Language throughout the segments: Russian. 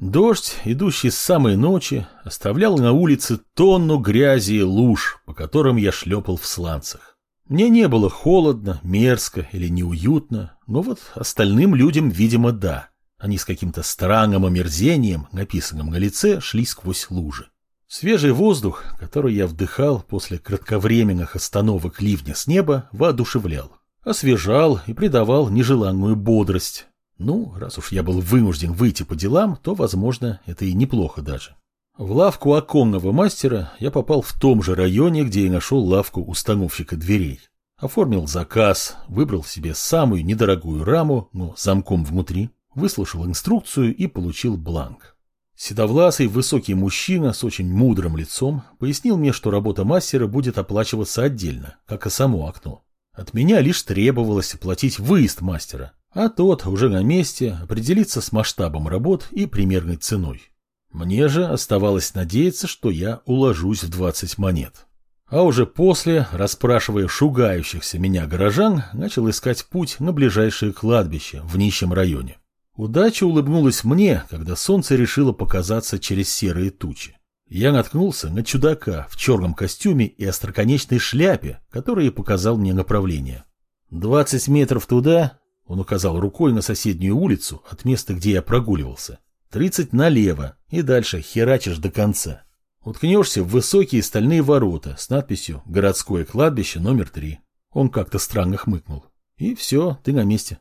Дождь, идущий с самой ночи, оставлял на улице тонну грязи и луж, по которым я шлепал в сланцах. Мне не было холодно, мерзко или неуютно, но вот остальным людям, видимо, да. Они с каким-то странным омерзением, написанным на лице, шли сквозь лужи. Свежий воздух, который я вдыхал после кратковременных остановок ливня с неба, воодушевлял. Освежал и придавал нежеланную бодрость. Ну, раз уж я был вынужден выйти по делам, то, возможно, это и неплохо даже. В лавку оконного мастера я попал в том же районе, где и нашел лавку установщика дверей. Оформил заказ, выбрал себе самую недорогую раму, но замком внутри, выслушал инструкцию и получил бланк. Седовласый высокий мужчина с очень мудрым лицом пояснил мне, что работа мастера будет оплачиваться отдельно, как и само окно. От меня лишь требовалось оплатить выезд мастера, а тот уже на месте определиться с масштабом работ и примерной ценой. Мне же оставалось надеяться, что я уложусь в 20 монет. А уже после, расспрашивая шугающихся меня горожан, начал искать путь на ближайшее кладбище в нищем районе. Удача улыбнулась мне, когда солнце решило показаться через серые тучи. Я наткнулся на чудака в черном костюме и остроконечной шляпе, который показал мне направление. «Двадцать метров туда», — он указал рукой на соседнюю улицу от места, где я прогуливался. «Тридцать налево, и дальше херачишь до конца. Уткнешься в высокие стальные ворота с надписью «Городское кладбище номер три». Он как-то странно хмыкнул. И все, ты на месте.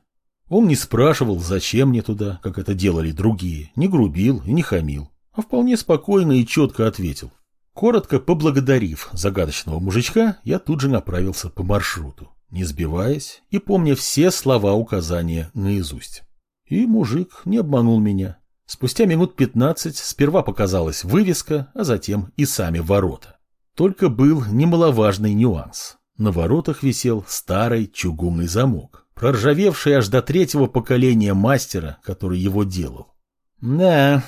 Он не спрашивал, зачем мне туда, как это делали другие, не грубил и не хамил, а вполне спокойно и четко ответил. Коротко поблагодарив загадочного мужичка, я тут же направился по маршруту, не сбиваясь и помня все слова указания наизусть. И мужик не обманул меня. Спустя минут пятнадцать сперва показалась вывеска, а затем и сами ворота. Только был немаловажный нюанс. На воротах висел старый чугунный замок проржавевший аж до третьего поколения мастера, который его делал. Да,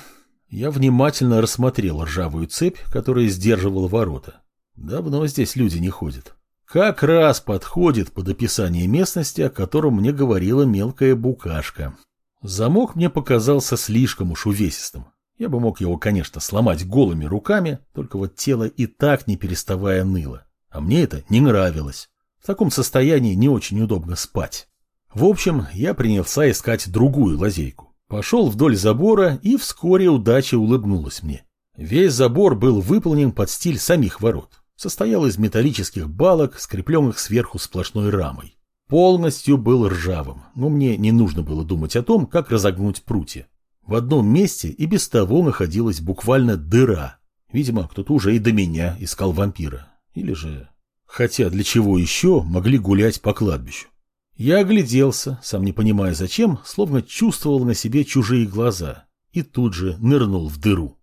я внимательно рассмотрел ржавую цепь, которая сдерживала ворота. Давно здесь люди не ходят. Как раз подходит под описание местности, о котором мне говорила мелкая букашка. Замок мне показался слишком уж увесистым. Я бы мог его, конечно, сломать голыми руками, только вот тело и так не переставая ныло. А мне это не нравилось. В таком состоянии не очень удобно спать. В общем, я принялся искать другую лазейку. Пошел вдоль забора, и вскоре удача улыбнулась мне. Весь забор был выполнен под стиль самих ворот. Состоял из металлических балок, скрепленных сверху сплошной рамой. Полностью был ржавым, но мне не нужно было думать о том, как разогнуть прутья. В одном месте и без того находилась буквально дыра. Видимо, кто-то уже и до меня искал вампира. Или же... Хотя для чего еще могли гулять по кладбищу? Я огляделся, сам не понимая зачем, словно чувствовал на себе чужие глаза, и тут же нырнул в дыру.